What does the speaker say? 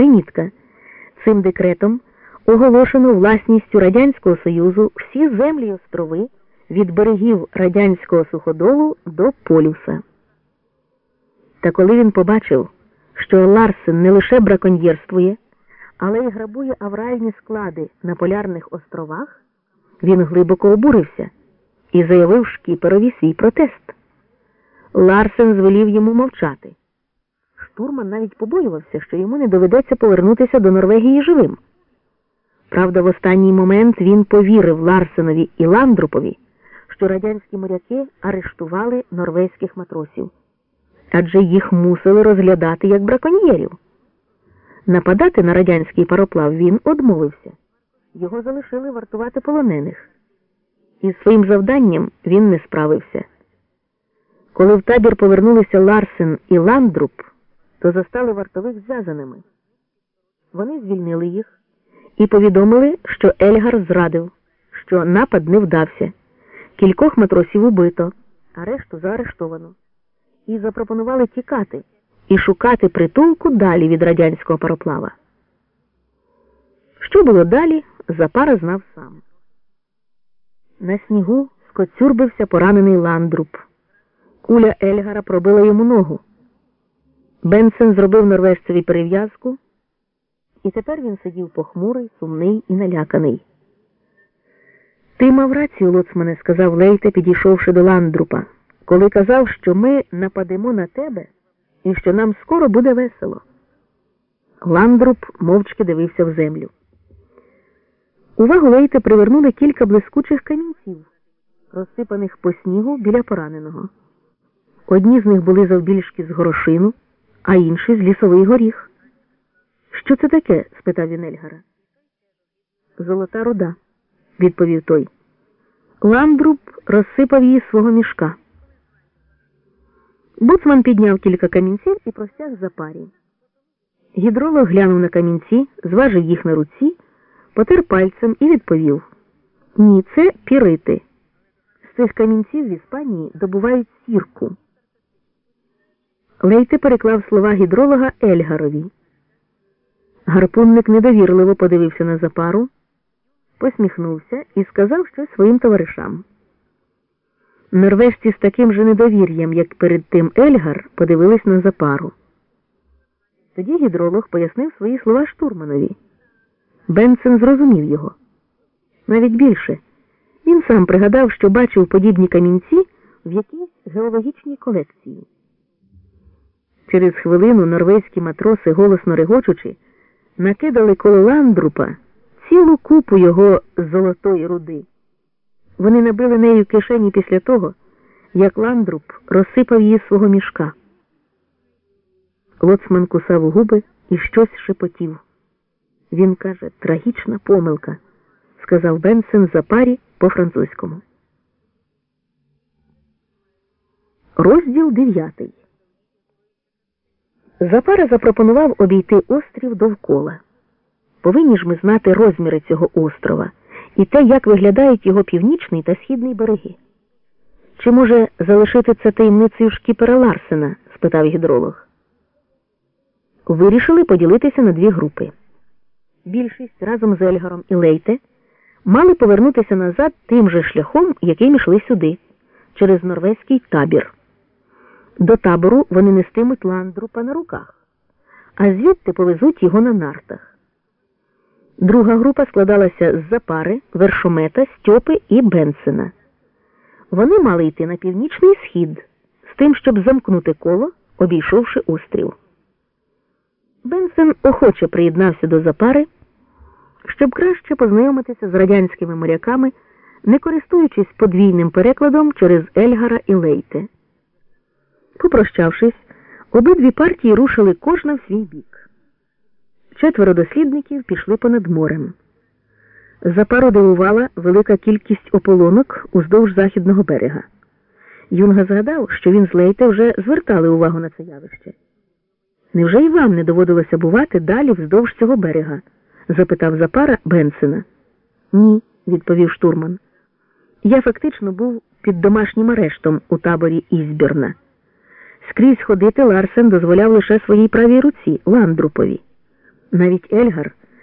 Примітка. Цим декретом оголошено власністю Радянського Союзу всі землі й острови від берегів радянського суходолу до полюса. Та коли він побачив, що Ларсен не лише браконьєрствує, але й грабує авральні склади на полярних островах, він глибоко обурився і заявив шкіперові свій протест. Ларсен звелів йому мовчати. Штурман навіть побоювався, що йому не доведеться повернутися до Норвегії живим. Правда, в останній момент він повірив Ларсенові і Ландрупові, що радянські моряки арештували норвезьких матросів, адже їх мусили розглядати як браконьєрів. Нападати на радянський пароплав він одмовився. Його залишили вартувати полонених. Із своїм завданням він не справився. Коли в табір повернулися Ларсен і Ландруб, то застали вартових зв'язаними. Вони звільнили їх і повідомили, що Ельгар зрадив, що напад не вдався, кількох матросів убито, а решту заарештовано. І запропонували тікати і шукати притулку далі від радянського пароплава. Що було далі, Запара знав сам. На снігу скоцюрбився поранений ландруб. Куля Ельгара пробила йому ногу. Бенсен зробив норвежцеві перев'язку, і тепер він сидів похмурий, сумний і наляканий. Ти мав рацію, лоцмане, сказав Лейте, підійшовши до ландрупа, коли казав, що ми нападемо на тебе і що нам скоро буде весело. Ландруп мовчки дивився в землю. Увагу Лейте привернули кілька блискучих камінців, розсипаних по снігу біля пораненого. Одні з них були завбільшки з горошину, а інші з лісовий горіх. Що це таке? спитав він Ельгара. Золота руда, відповів той. Ландруб розсипав її свого мішка. Боцман підняв кілька камінців і простяг за парі. Гідролог глянув на камінці, зважив їх на руці, потер пальцем і відповів: Ні, це пірити. З цих камінців в Іспанії добувають сірку. Лейте переклав слова гідролога Ельгарові. Гарпунник недовірливо подивився на запару, посміхнувся і сказав щось своїм товаришам. Норвежці з таким же недовір'ям, як перед тим Ельгар, подивились на запару. Тоді гідролог пояснив свої слова штурманові. Бенсен зрозумів його. Навіть більше. Він сам пригадав, що бачив подібні камінці в якійсь геологічній колекції. Через хвилину норвезькі матроси, голосно регочучи, накидали коло ландрупа цілу купу його золотої руди. Вони набили нею кишені після того, як ландруб розсипав її свого мішка. Лоцман кусав губи і щось шепотів. Він каже, трагічна помилка, сказав Бенсен за парі по-французькому. Розділ дев'ятий. Запара запропонував обійти острів довкола. Повинні ж ми знати розміри цього острова і те, як виглядають його північний та східний береги. Чи може залишити це таємницею шкіпера Ларсена? спитав гідролог. Вирішили поділитися на дві групи. Більшість разом з Ельгаром і Лейте мали повернутися назад тим же шляхом, яким йшли сюди, через норвезький табір. До табору вони нестимуть ландрупа на руках, а звідти повезуть його на нартах. Друга група складалася з запари, вершомета, Стьопи і Бенсена. Вони мали йти на північний схід з тим, щоб замкнути коло, обійшовши острів. Бенсен охоче приєднався до запари, щоб краще познайомитися з радянськими моряками, не користуючись подвійним перекладом через Ельгара і Лейте. Попрощавшись, обидві партії рушили кожна в свій бік. Четверо дослідників пішли понад морем. Запару дивувала велика кількість ополонок уздовж західного берега. Юнга згадав, що він з Лейте вже звертали увагу на це явище. Невже і вам не доводилося бувати далі вздовж цього берега? запитав Запара Бенсена. Ні, відповів штурман. Я фактично був під домашнім арештом у таборі Ізбірна. Скрізь ходити Ларсен дозволяв лише своїй правій руці Ландрупові. Навіть Ельгар